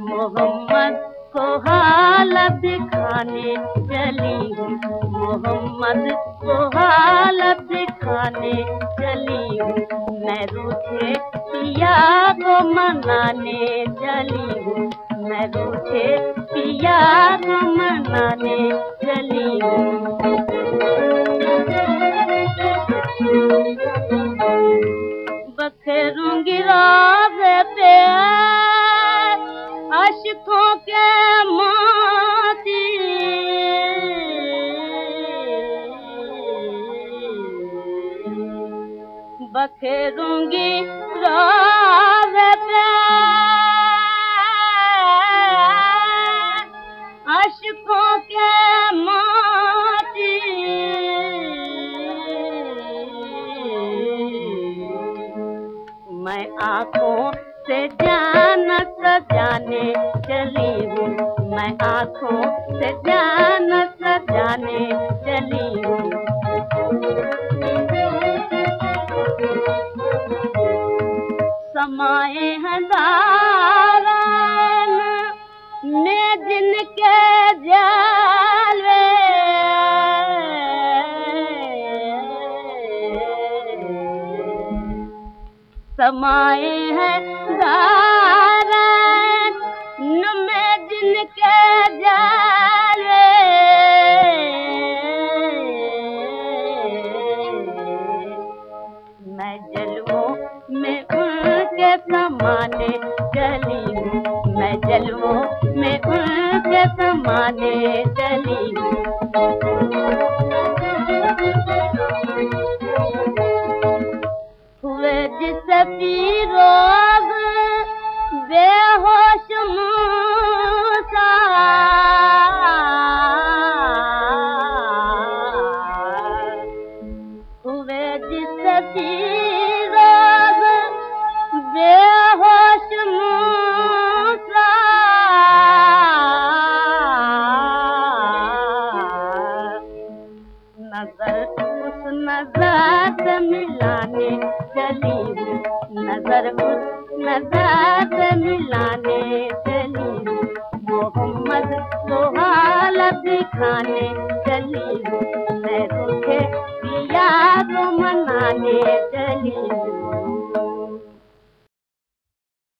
محمد کو حالت دکھانے چلی ہوں محمد کو حالت دکھانے چلی ہوں میں روٹھے پیا کو منانے چلی ہوں میں روٹھے پیا کو منانے بکھروں گی راز پہ۔ کے موتی۔ میں آنکھوں سے جان سجانے چلی ہوں۔ میں آنکھوں سے جان سجانے چلی ہوں۔ سمائے ہزاران میں جن کے جالے سمائے ہیں میں جن کے جالے میں۔ سمانے چلی ہوں میں جلووں میں ان کے سمانے چلی ہوں۔ ہوئے جس پیروز بے ہوش موسیٰ۔ ہوئے جس پیروز بے ہوش موسیٰ۔ نظر اس نظر سے ملانے چلی نظر اس نظر سے ملانے چلی محمد کو حالت دکھانے چلی میں روٹھے پیا کو منانے چلی ہوں